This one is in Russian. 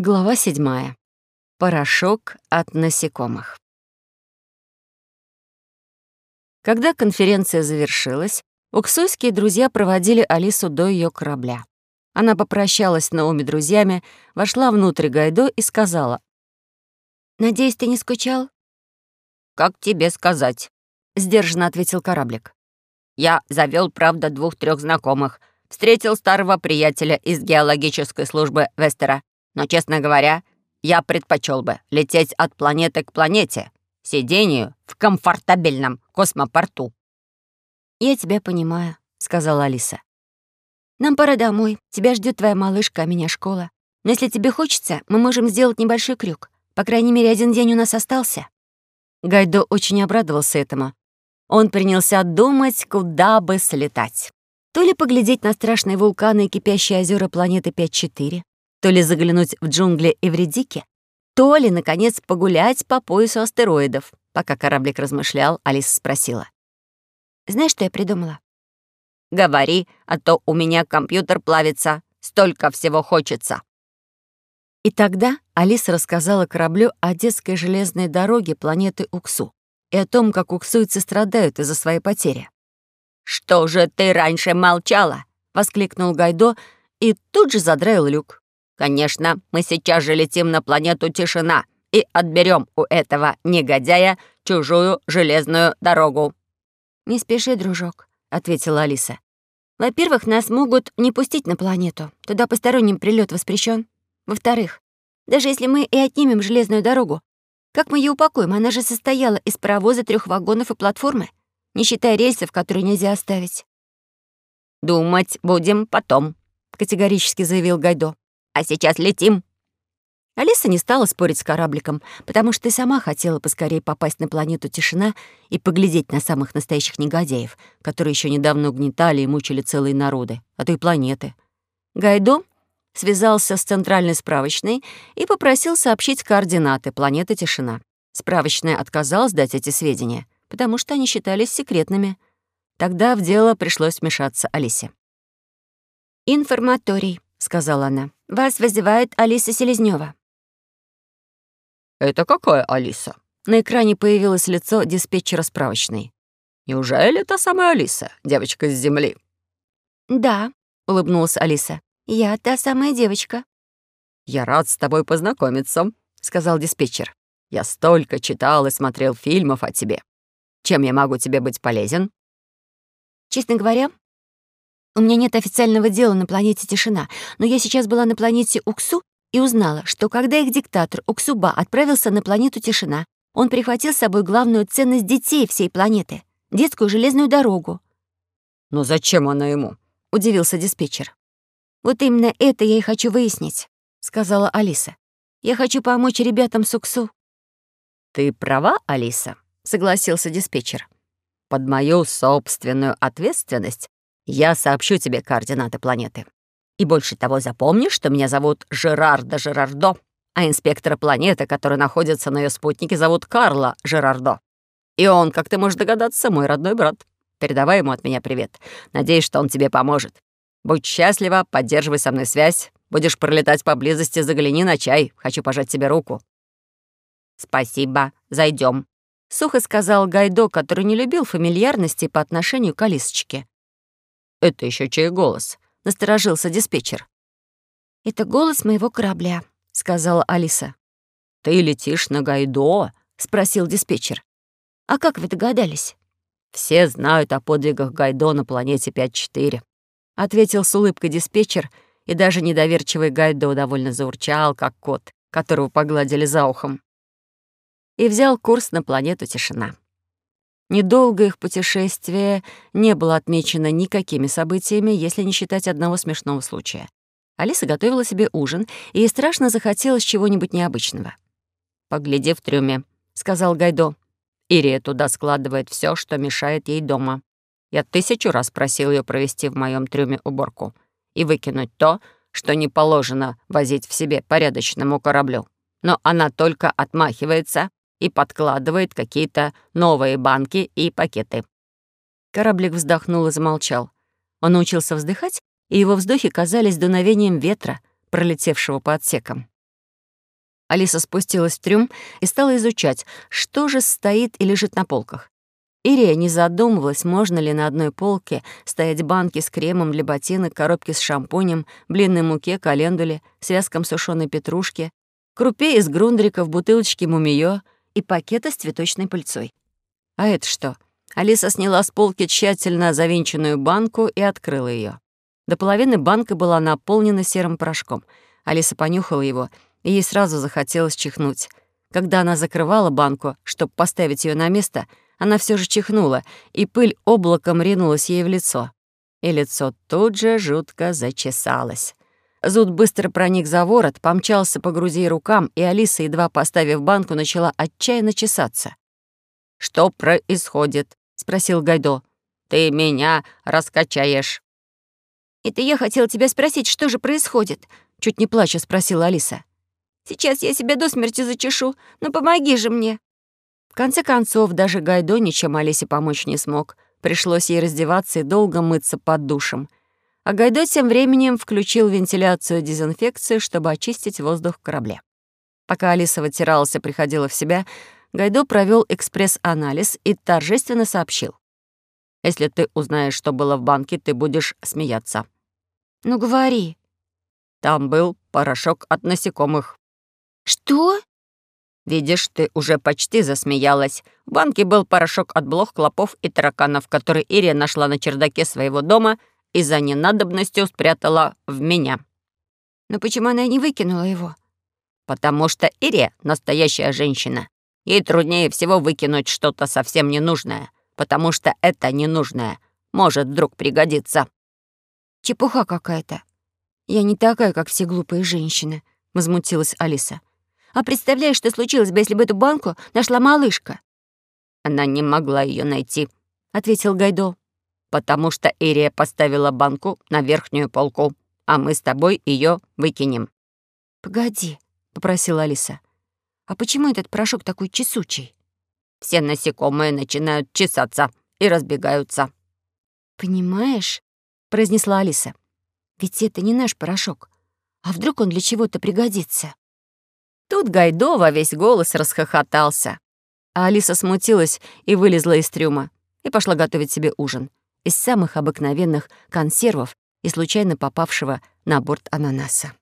Глава седьмая. Порошок от насекомых. Когда конференция завершилась, уксуйские друзья проводили Алису до ее корабля. Она попрощалась с новыми друзьями, вошла внутрь Гайдо и сказала. «Надеюсь, ты не скучал?» «Как тебе сказать?» — сдержанно ответил кораблик. «Я завел, правда, двух-трех знакомых. Встретил старого приятеля из геологической службы Вестера. Но, честно говоря, я предпочел бы лететь от планеты к планете, сидению в комфортабельном космопорту». «Я тебя понимаю», — сказала Алиса. «Нам пора домой. Тебя ждет твоя малышка, а меня школа. Но если тебе хочется, мы можем сделать небольшой крюк. По крайней мере, один день у нас остался». Гайдо очень обрадовался этому. Он принялся думать, куда бы слетать. То ли поглядеть на страшные вулканы и кипящие озера планеты 5-4, то ли заглянуть в джунгли Эвредики, то ли, наконец, погулять по поясу астероидов. Пока кораблик размышлял, Алиса спросила. «Знаешь, что я придумала?» «Говори, а то у меня компьютер плавится. Столько всего хочется». И тогда Алиса рассказала кораблю о детской железной дороге планеты Уксу и о том, как уксуйцы страдают из-за своей потери. «Что же ты раньше молчала?» — воскликнул Гайдо и тут же задраил люк. Конечно, мы сейчас же летим на планету Тишина и отберем у этого негодяя чужую железную дорогу». «Не спеши, дружок», — ответила Алиса. «Во-первых, нас могут не пустить на планету. Туда посторонним прилет воспрещен. Во-вторых, даже если мы и отнимем железную дорогу, как мы ее упакуем? Она же состояла из паровоза, трех вагонов и платформы, не считая рельсов, которые нельзя оставить». «Думать будем потом», — категорически заявил Гайдо а сейчас летим». Алиса не стала спорить с корабликом, потому что и сама хотела поскорее попасть на планету Тишина и поглядеть на самых настоящих негодяев, которые еще недавно угнетали и мучили целые народы, а то и планеты. Гайдо связался с центральной справочной и попросил сообщить координаты планеты Тишина. Справочная отказалась дать эти сведения, потому что они считались секретными. Тогда в дело пришлось вмешаться Алисе. «Информаторий», — сказала она. «Вас вызывает Алиса Селезнёва». «Это какая Алиса?» На экране появилось лицо диспетчера справочной. «Неужели та самая Алиса, девочка с Земли?» «Да», — улыбнулась Алиса. «Я та самая девочка». «Я рад с тобой познакомиться», — сказал диспетчер. «Я столько читал и смотрел фильмов о тебе. Чем я могу тебе быть полезен?» «Честно говоря, у меня нет официального дела на планете Тишина, но я сейчас была на планете Уксу и узнала, что когда их диктатор Уксуба отправился на планету Тишина, он прихватил с собой главную ценность детей всей планеты — детскую железную дорогу. «Но зачем она ему?» — удивился диспетчер. «Вот именно это я и хочу выяснить», — сказала Алиса. «Я хочу помочь ребятам с Уксу». «Ты права, Алиса», — согласился диспетчер. «Под мою собственную ответственность я сообщу тебе координаты планеты. И больше того, запомни, что меня зовут Жерардо Жерардо, а инспектора планеты, который находится на ее спутнике, зовут Карло Жерардо. И он, как ты можешь догадаться, мой родной брат. Передавай ему от меня привет. Надеюсь, что он тебе поможет. Будь счастлива, поддерживай со мной связь. Будешь пролетать поблизости, загляни на чай. Хочу пожать тебе руку». «Спасибо, зайдем, сухо сказал Гайдо, который не любил фамильярности по отношению к Алисочке. «Это еще чей голос?» — насторожился диспетчер. «Это голос моего корабля», — сказала Алиса. «Ты летишь на Гайдо?» — спросил диспетчер. «А как вы догадались?» «Все знают о подвигах Гайдо на планете 5-4», — ответил с улыбкой диспетчер, и даже недоверчивый Гайдо довольно заурчал, как кот, которого погладили за ухом. И взял курс на планету Тишина. Недолго их путешествие не было отмечено никакими событиями, если не считать одного смешного случая. Алиса готовила себе ужин, и ей страшно захотелось чего-нибудь необычного. «Погляди в трюме», — сказал Гайдо. «Ирия туда складывает все, что мешает ей дома. Я тысячу раз просил ее провести в моем трюме уборку и выкинуть то, что не положено возить в себе порядочному кораблю. Но она только отмахивается и подкладывает какие-то новые банки и пакеты». Кораблик вздохнул и замолчал. Он научился вздыхать, и его вздохи казались дуновением ветра, пролетевшего по отсекам. Алиса спустилась в трюм и стала изучать, что же стоит и лежит на полках. Ирия не задумывалась, можно ли на одной полке стоять банки с кремом для ботинок, коробки с шампунем, блинной муке, календуле, связком сушеной петрушки, крупе из грундриков, бутылочки мумиё и пакета с цветочной пыльцой. А это что? Алиса сняла с полки тщательно завинченную банку и открыла ее. До половины банка была наполнена серым порошком. Алиса понюхала его, и ей сразу захотелось чихнуть. Когда она закрывала банку, чтобы поставить ее на место — она все же чихнула, и пыль облаком ринулась ей в лицо. И лицо тут же жутко зачесалось. Зуд быстро проник за ворот, помчался по груди и рукам, и Алиса, едва поставив банку, начала отчаянно чесаться. «Что происходит?» — спросил Гайдо. «Ты меня раскачаешь». «Это я хотела тебя спросить, что же происходит?» — чуть не плача спросила Алиса. «Сейчас я себя до смерти зачешу, но помоги же мне» конце концов, даже Гайдо ничем Алисе помочь не смог. Пришлось ей раздеваться и долго мыться под душем. А Гайдо тем временем включил вентиляцию и дезинфекцию, чтобы очистить воздух в корабле. Пока Алиса вытиралась и приходила в себя, Гайдо провел экспресс-анализ и торжественно сообщил. «Если ты узнаешь, что было в банке, ты будешь смеяться». «Ну, говори». «Там был порошок от насекомых». «Что?» «Видишь, ты уже почти засмеялась. В банке был порошок от блох, клопов и тараканов, который Ирия нашла на чердаке своего дома и за ненадобностью спрятала в меня». «Но почему она не выкинула его?» «Потому что Ирия — настоящая женщина. Ей труднее всего выкинуть что-то совсем ненужное, потому что это ненужное может вдруг пригодиться». «Чепуха какая-то. Я не такая, как все глупые женщины», — возмутилась Алиса. А представляешь, что случилось бы, если бы эту банку нашла малышка?» «Она не могла ее найти», — ответил Гайдо. «Потому что Ирия поставила банку на верхнюю полку, а мы с тобой ее выкинем». «Погоди», — попросила Алиса. «А почему этот порошок такой чесучий?» «Все насекомые начинают чесаться и разбегаются». «Понимаешь?» — произнесла Алиса. «Ведь это не наш порошок. А вдруг он для чего-то пригодится?» Тут Гайдо во весь голос расхохотался. А Алиса смутилась и вылезла из трюма и пошла готовить себе ужин из самых обыкновенных консервов и случайно попавшего на борт ананаса.